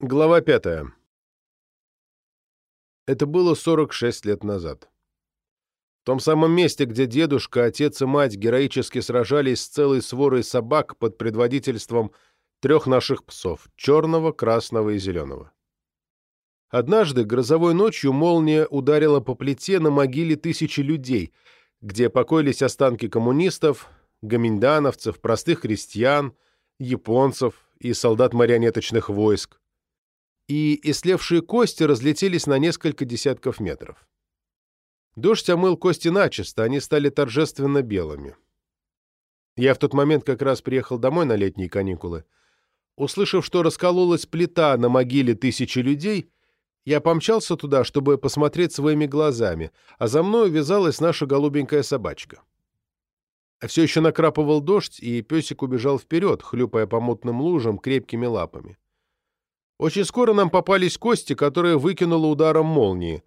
Глава пятая. Это было 46 лет назад. В том самом месте, где дедушка, отец и мать героически сражались с целой сворой собак под предводительством трех наших псов — черного, красного и зеленого. Однажды грозовой ночью молния ударила по плите на могиле тысячи людей, где покоились останки коммунистов, гоминдановцев, простых крестьян, японцев и солдат марионеточных войск, и ислевшие кости разлетелись на несколько десятков метров. Дождь омыл кости начисто, они стали торжественно белыми. Я в тот момент как раз приехал домой на летние каникулы. Услышав, что раскололась плита на могиле тысячи людей, я помчался туда, чтобы посмотреть своими глазами, а за мной вязалась наша голубенькая собачка. Все еще накрапывал дождь, и песик убежал вперед, хлюпая по мутным лужам крепкими лапами. Очень скоро нам попались кости, которые выкинуло ударом молнии.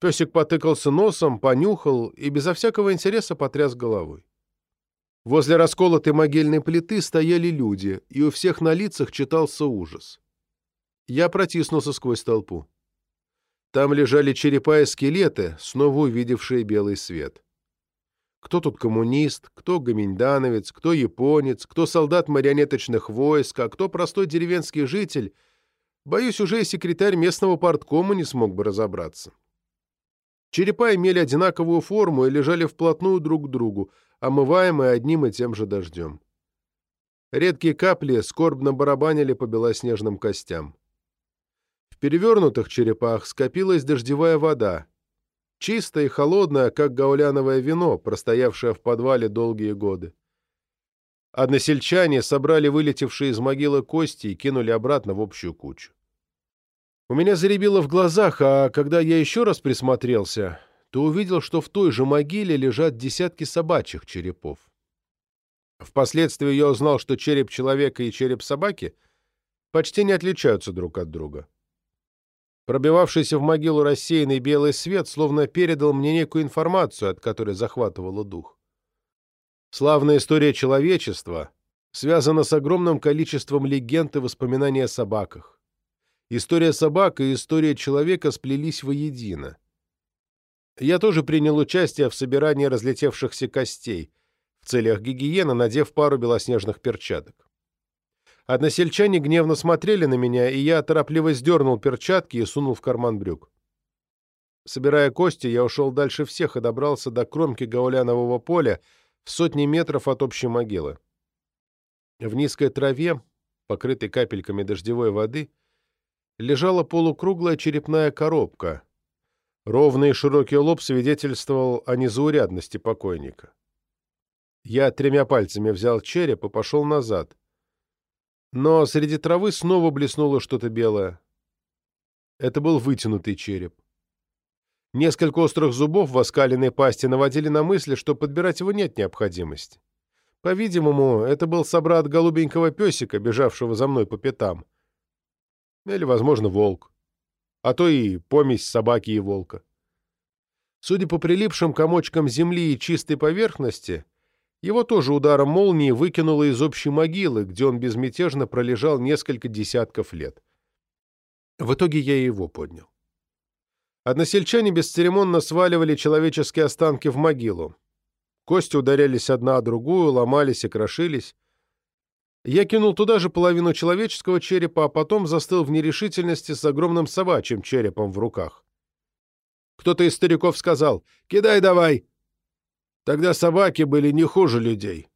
Песик потыкался носом, понюхал и безо всякого интереса потряс головой. Возле расколотой могильной плиты стояли люди, и у всех на лицах читался ужас. Я протиснулся сквозь толпу. Там лежали черепа и скелеты, снова увидевшие белый свет. Кто тут коммунист, кто гоминдановец, кто японец, кто солдат марионеточных войск, а кто простой деревенский житель — Боюсь, уже и секретарь местного парткома не смог бы разобраться. Черепа имели одинаковую форму и лежали вплотную друг к другу, омываемые одним и тем же дождем. Редкие капли скорбно барабанили по белоснежным костям. В перевернутых черепах скопилась дождевая вода, чистая и холодная, как гауляновое вино, простоявшее в подвале долгие годы. Односельчане собрали вылетевшие из могилы кости и кинули обратно в общую кучу. У меня заребило в глазах, а когда я еще раз присмотрелся, то увидел, что в той же могиле лежат десятки собачьих черепов. Впоследствии я узнал, что череп человека и череп собаки почти не отличаются друг от друга. Пробивавшийся в могилу рассеянный белый свет словно передал мне некую информацию, от которой захватывало дух. Славная история человечества связана с огромным количеством легенд и воспоминаний о собаках. История собак и история человека сплелись воедино. Я тоже принял участие в собирании разлетевшихся костей, в целях гигиены надев пару белоснежных перчаток. Односельчане гневно смотрели на меня, и я торопливо сдернул перчатки и сунул в карман брюк. Собирая кости, я ушел дальше всех и добрался до кромки гаулянового поля, в сотни метров от общей могилы. В низкой траве, покрытой капельками дождевой воды, лежала полукруглая черепная коробка. Ровный и широкий лоб свидетельствовал о незаурядности покойника. Я тремя пальцами взял череп и пошел назад. Но среди травы снова блеснуло что-то белое. Это был вытянутый череп. Несколько острых зубов в оскаленной пасти наводили на мысли, что подбирать его нет необходимости. По-видимому, это был собрат голубенького песика, бежавшего за мной по пятам. Или, возможно, волк. А то и помесь собаки и волка. Судя по прилипшим комочкам земли и чистой поверхности, его тоже ударом молнии выкинуло из общей могилы, где он безмятежно пролежал несколько десятков лет. В итоге я его поднял. Односельчане бесцеремонно сваливали человеческие останки в могилу. Кости ударялись одна о другую, ломались и крошились. Я кинул туда же половину человеческого черепа, а потом застыл в нерешительности с огромным собачьим черепом в руках. Кто-то из стариков сказал «Кидай давай!» Тогда собаки были не хуже людей.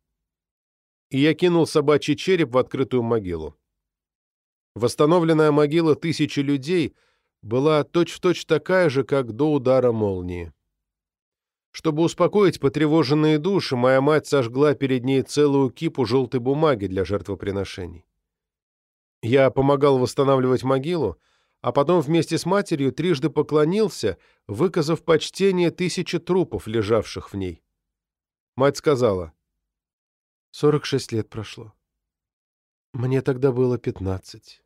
И я кинул собачий череп в открытую могилу. Восстановленная могила тысячи людей — была точь-в-точь точь такая же, как до удара молнии. Чтобы успокоить потревоженные души, моя мать сожгла перед ней целую кипу желтой бумаги для жертвоприношений. Я помогал восстанавливать могилу, а потом вместе с матерью трижды поклонился, выказав почтение тысячи трупов, лежавших в ней. Мать сказала, «Сорок шесть лет прошло. Мне тогда было пятнадцать».